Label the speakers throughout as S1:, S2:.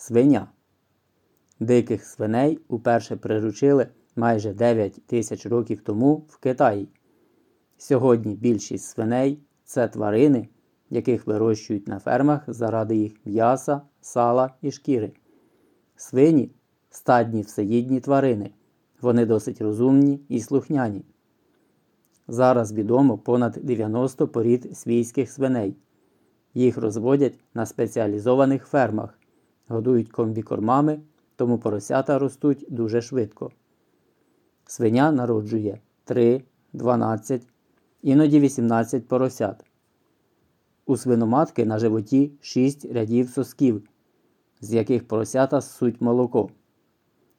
S1: Свиня. Диких свиней уперше приручили майже 9 тисяч років тому в Китаї. Сьогодні більшість свиней це тварини, яких вирощують на фермах заради їх м'яса, сала і шкіри. Свині стадні всеїдні тварини. Вони досить розумні і слухняні. Зараз відомо понад 90 порід свійських свиней. Їх розводять на спеціалізованих фермах, годують комбікормами, тому поросята ростуть дуже швидко. Свиня народжує 3, 12, іноді 18 поросят. У свиноматки на животі 6 рядів сосків, з яких поросята ссуть молоко.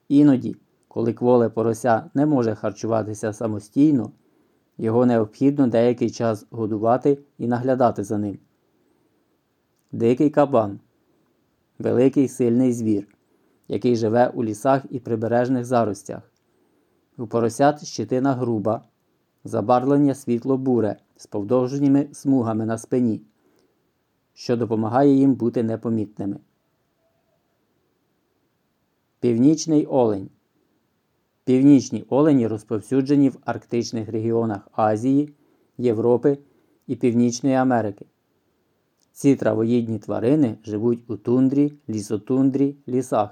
S1: Іноді, коли кволе порося не може харчуватися самостійно, його необхідно деякий час годувати і наглядати за ним. Дикий кабан великий сильний звір, який живе у лісах і прибережних заростях. У поросят щитина груба, забарвлення світло буре з повдовженими смугами на спині, що допомагає їм бути непомітними. Північний олень. Північні олені розповсюджені в арктичних регіонах Азії, Європи і Північної Америки. Ці травоїдні тварини живуть у тундрі, лісотундрі, лісах.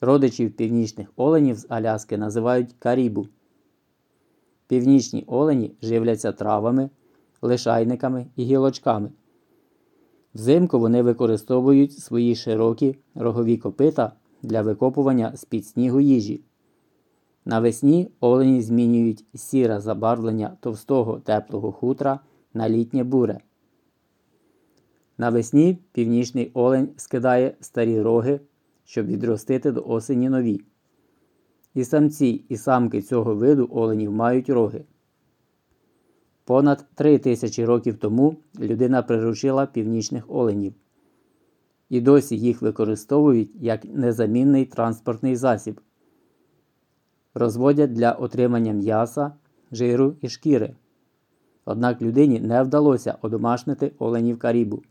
S1: Родичів північних оленів з Аляски називають карібу. Північні олені живляться травами, лишайниками і гілочками. Взимку вони використовують свої широкі рогові копита для викопування з-під снігу їжі. Навесні олені змінюють сіре забарвлення товстого теплого хутра на літнє буре. Навесні північний олень скидає старі роги, щоб відростити до осені нові. І самці, і самки цього виду оленів мають роги. Понад три тисячі років тому людина приручила північних оленів. І досі їх використовують як незамінний транспортний засіб. Розводять для отримання м'яса, жиру і шкіри. Однак людині не вдалося одомашнити оленів карібу.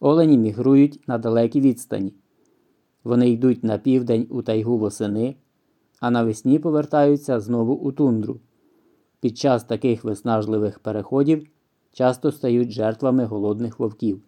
S1: Олені мігрують на далекі відстані. Вони йдуть на південь у тайгу восени, а навесні повертаються знову у тундру. Під час таких виснажливих переходів часто стають жертвами голодних вовків.